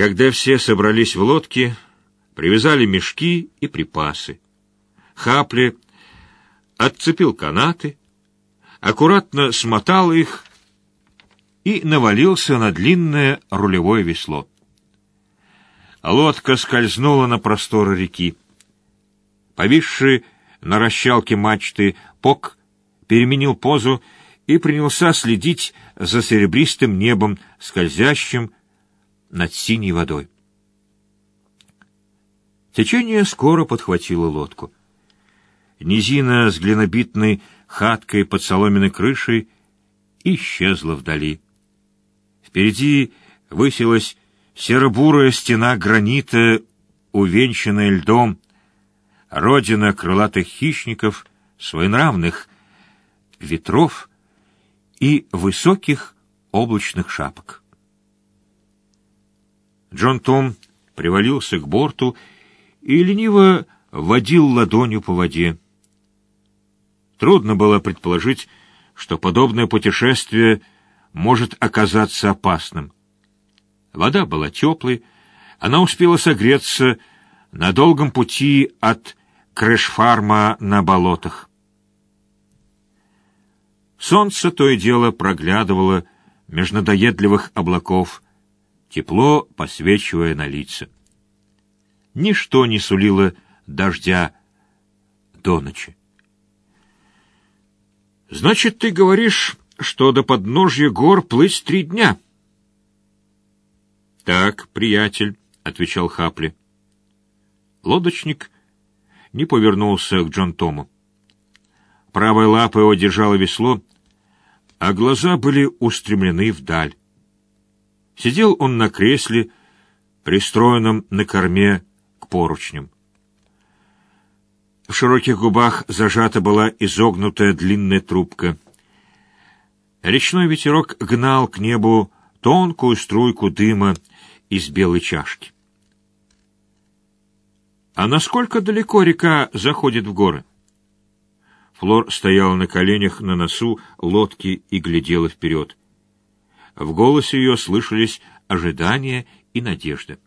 Когда все собрались в лодке, привязали мешки и припасы. Хапли отцепил канаты, аккуратно смотал их и навалился на длинное рулевое весло. Лодка скользнула на просторы реки. Повисший на расщалке мачты Пок переменил позу и принялся следить за серебристым небом, скользящим над синей водой. Течение скоро подхватило лодку. Низина с глинобитной хаткой под соломенной крышей исчезла вдали. Впереди высилась серо-бурая стена гранита, увенчанная льдом, родина крылатых хищников, своенравных ветров и высоких облачных шапок. Джон Том привалился к борту и лениво водил ладонью по воде. Трудно было предположить, что подобное путешествие может оказаться опасным. Вода была теплой, она успела согреться на долгом пути от Крэшфарма на болотах. Солнце то и дело проглядывало меж надоедливых облаков, тепло посвечивая на лица. Ничто не сулило дождя до ночи. «Значит, ты говоришь, что до подножья гор плыть три дня?» «Так, приятель», — отвечал Хапли. Лодочник не повернулся к Джон Тому. Правая лапа его держала весло, а глаза были устремлены вдаль. Сидел он на кресле, пристроенном на корме к поручням. В широких губах зажата была изогнутая длинная трубка. Речной ветерок гнал к небу тонкую струйку дыма из белой чашки. «А насколько далеко река заходит в горы?» Флор стояла на коленях на носу лодки и глядела вперед. В голосе ее слышались ожидания и надежда.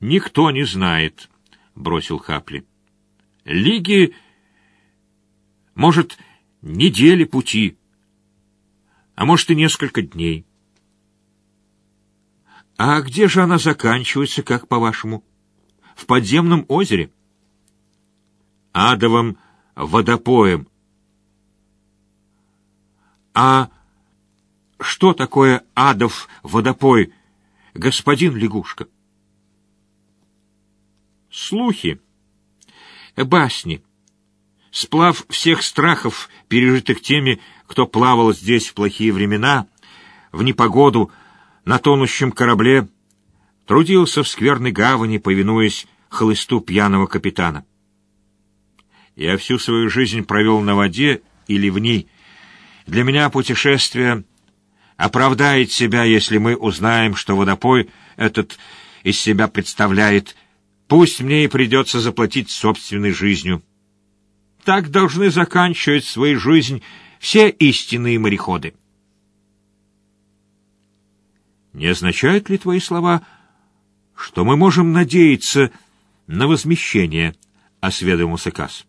«Никто не знает», — бросил Хапли. «Лиги, может, недели пути, а может и несколько дней». «А где же она заканчивается, как по-вашему? В подземном озере?» «Адовым водопоем». «А что такое адов водопой, господин лягушка?» Слухи, басни, сплав всех страхов, пережитых теми, кто плавал здесь в плохие времена, в непогоду, на тонущем корабле, трудился в скверной гавани, повинуясь хлысту пьяного капитана. Я всю свою жизнь провел на воде или в ней. Для меня путешествие оправдает себя, если мы узнаем, что водопой этот из себя представляет Пусть мне и придется заплатить собственной жизнью. Так должны заканчивать свою жизнь все истинные мореходы. Не означают ли твои слова, что мы можем надеяться на возмещение? — осведомился Касс.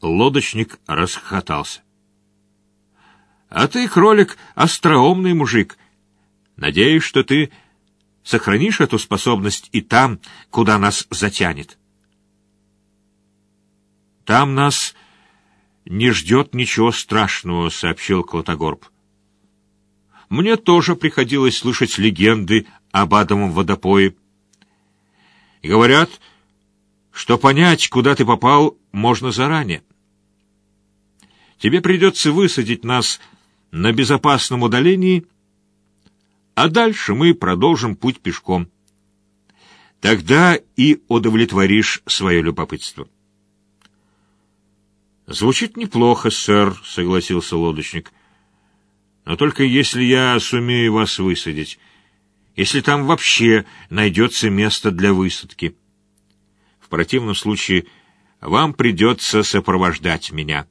Лодочник расхохотался. — А ты, кролик, остроумный мужик. Надеюсь, что ты сохранишь эту способность и там, куда нас затянет. Там нас не ждет ничего страшного, сообщил Клотогорб. Мне тоже приходилось слышать легенды об адовом водопое. Говорят, что понять, куда ты попал, можно заранее. Тебе придется высадить нас на безопасном удалении а дальше мы продолжим путь пешком. Тогда и удовлетворишь свое любопытство. «Звучит неплохо, сэр», — согласился лодочник. «Но только если я сумею вас высадить, если там вообще найдется место для высадки. В противном случае вам придется сопровождать меня».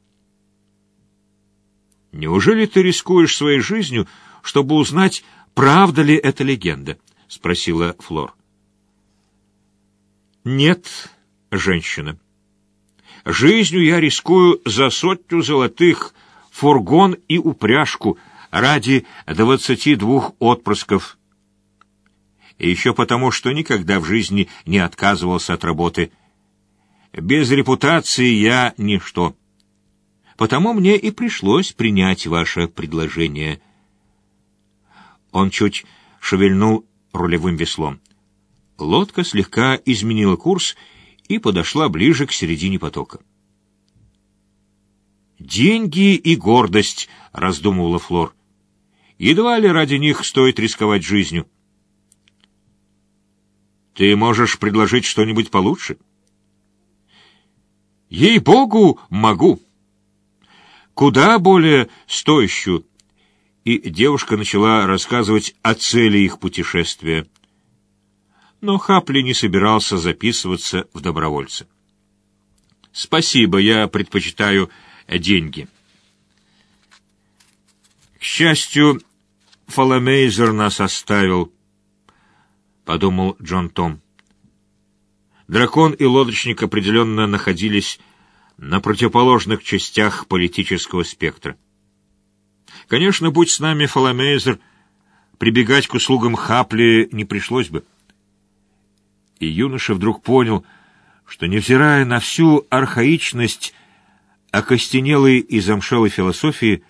«Неужели ты рискуешь своей жизнью, чтобы узнать, правда ли это легенда?» — спросила Флор. «Нет, женщина. Жизнью я рискую за сотню золотых, фургон и упряжку ради двадцати двух отпрысков. И еще потому, что никогда в жизни не отказывался от работы. Без репутации я ничто. Потому мне и пришлось принять ваше предложение. Он чуть шевельнул рулевым веслом. Лодка слегка изменила курс и подошла ближе к середине потока. «Деньги и гордость», — раздумывала Флор. «Едва ли ради них стоит рисковать жизнью». «Ты можешь предложить что-нибудь получше?» «Ей-богу, могу!» «Куда более стоящую». И девушка начала рассказывать о цели их путешествия но Хапли не собирался записываться в добровольцы. «Спасибо, я предпочитаю деньги». «К счастью, Фоломейзер нас оставил», — подумал Джон Том. Дракон и лодочник определенно находились на противоположных частях политического спектра. Конечно, будь с нами Фоломейзер, прибегать к услугам Хапли не пришлось бы и юноша вдруг понял, что, невзирая на всю архаичность окостенелой и замшелой философии,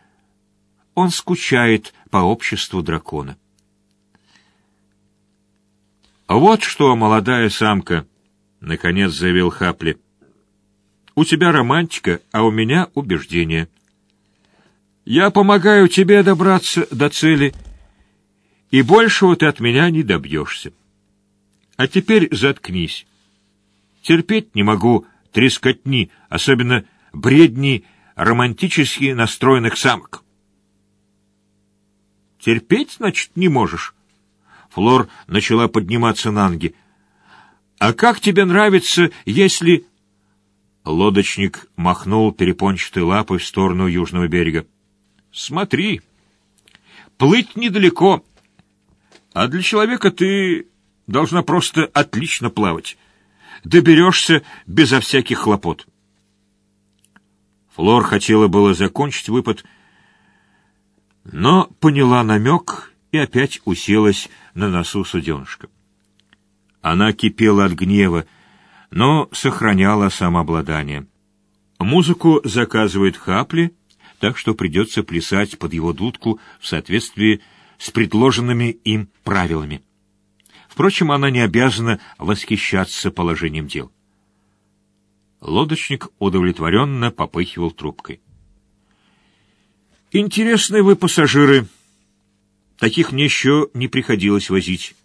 он скучает по обществу дракона. «Вот что, молодая самка!» — наконец заявил Хапли. «У тебя романтика, а у меня убеждение. Я помогаю тебе добраться до цели, и большего ты от меня не добьешься». А теперь заткнись. Терпеть не могу трескотни, особенно бредни романтически настроенных самок. Терпеть, значит, не можешь? Флор начала подниматься на ноги. А как тебе нравится, если... Лодочник махнул перепончатой лапой в сторону южного берега. Смотри, плыть недалеко, а для человека ты Должна просто отлично плавать. Доберешься безо всяких хлопот. Флор хотела было закончить выпад, но поняла намек и опять уселась на носу суденышка. Она кипела от гнева, но сохраняла самообладание. Музыку заказывает Хапли, так что придется плясать под его дудку в соответствии с предложенными им правилами. Впрочем, она не обязана восхищаться положением дел. Лодочник удовлетворенно попыхивал трубкой. «Интересные вы пассажиры. Таких мне еще не приходилось возить».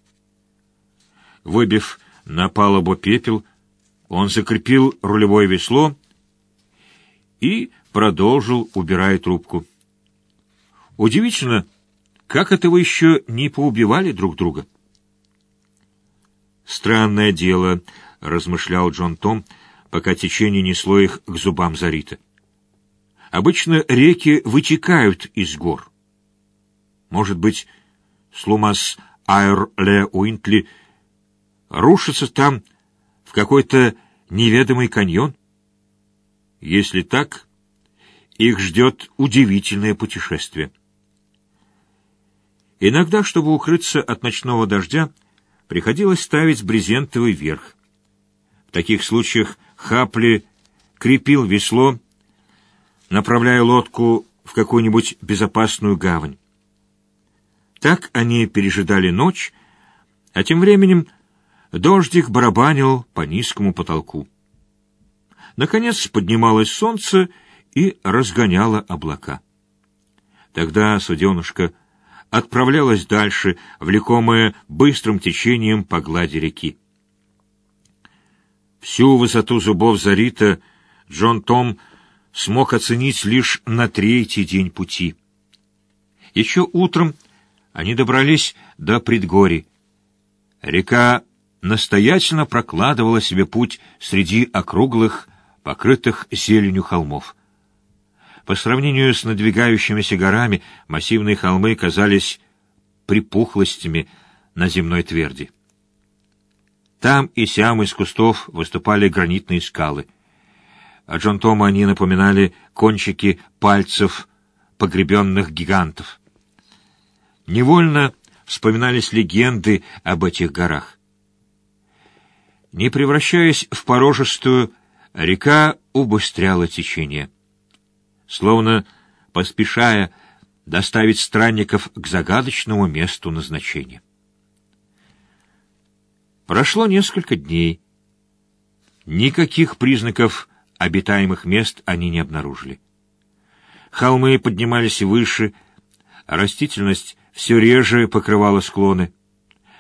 Выбив на палубу пепел, он закрепил рулевое весло и продолжил, убирая трубку. «Удивительно, как это вы еще не поубивали друг друга?» «Странное дело», — размышлял Джон Том, пока течение несло их к зубам Зарита. «Обычно реки вытекают из гор. Может быть, Слумас Айр-Ле Уинтли рушится там в какой-то неведомый каньон? Если так, их ждет удивительное путешествие. Иногда, чтобы укрыться от ночного дождя, приходилось ставить брезентовый верх. В таких случаях Хапли крепил весло, направляя лодку в какую-нибудь безопасную гавань. Так они пережидали ночь, а тем временем дождик барабанил по низкому потолку. Наконец поднималось солнце и разгоняло облака. Тогда суденышко отправлялась дальше, влекомая быстрым течением по глади реки. Всю высоту зубов Зарита Джон Том смог оценить лишь на третий день пути. Еще утром они добрались до предгорий. Река настоятельно прокладывала себе путь среди округлых, покрытых зеленью холмов. По сравнению с надвигающимися горами, массивные холмы казались припухлостями на земной тверди. Там и сям из кустов выступали гранитные скалы. А Джон Тома они напоминали кончики пальцев погребенных гигантов. Невольно вспоминались легенды об этих горах. Не превращаясь в порожистую, река убыстряла течение. Словно поспешая доставить странников к загадочному месту назначения. Прошло несколько дней. Никаких признаков обитаемых мест они не обнаружили. Холмы поднимались выше, растительность все реже покрывала склоны.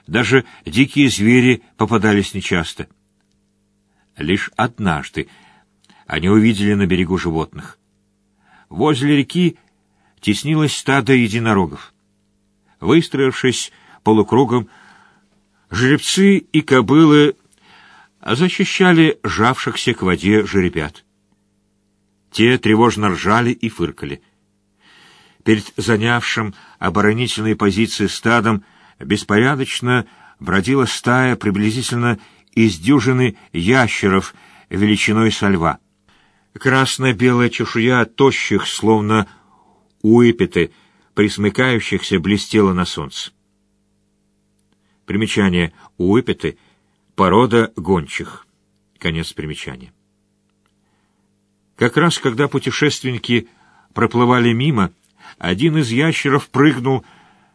Даже дикие звери попадались нечасто. Лишь однажды они увидели на берегу животных. Возле реки теснилось стадо единорогов. Выстроившись полукругом, жеребцы и кобылы защищали жавшихся к воде жеребят. Те тревожно ржали и фыркали. Перед занявшим оборонительные позиции стадом беспорядочно бродила стая приблизительно из дюжины ящеров величиной со льва. Красно-белая чешуя тощих, словно уипеты, присмыкающихся, блестела на солнце. Примечание. Уипеты — порода гончих. Конец примечания. Как раз когда путешественники проплывали мимо, один из ящеров прыгнул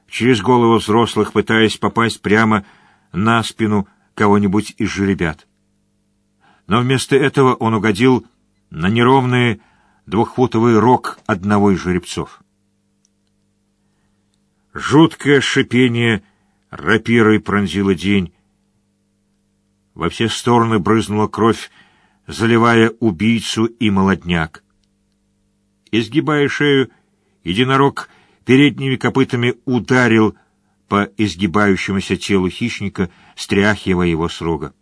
через голову взрослых, пытаясь попасть прямо на спину кого-нибудь из жеребят. Но вместо этого он угодил на неровный двухфутовый рог одного из жеребцов. Жуткое шипение рапирой пронзило день. Во все стороны брызнула кровь, заливая убийцу и молодняк. Изгибая шею, единорог передними копытами ударил по изгибающемуся телу хищника, стряхивая его с рога.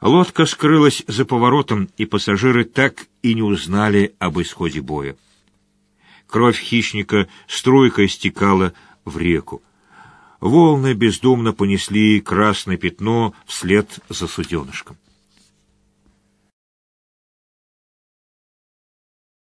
Лодка скрылась за поворотом, и пассажиры так и не узнали об исходе боя. Кровь хищника струйкой стекала в реку. Волны бездумно понесли красное пятно вслед за суденышком.